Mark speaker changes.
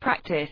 Speaker 1: practice.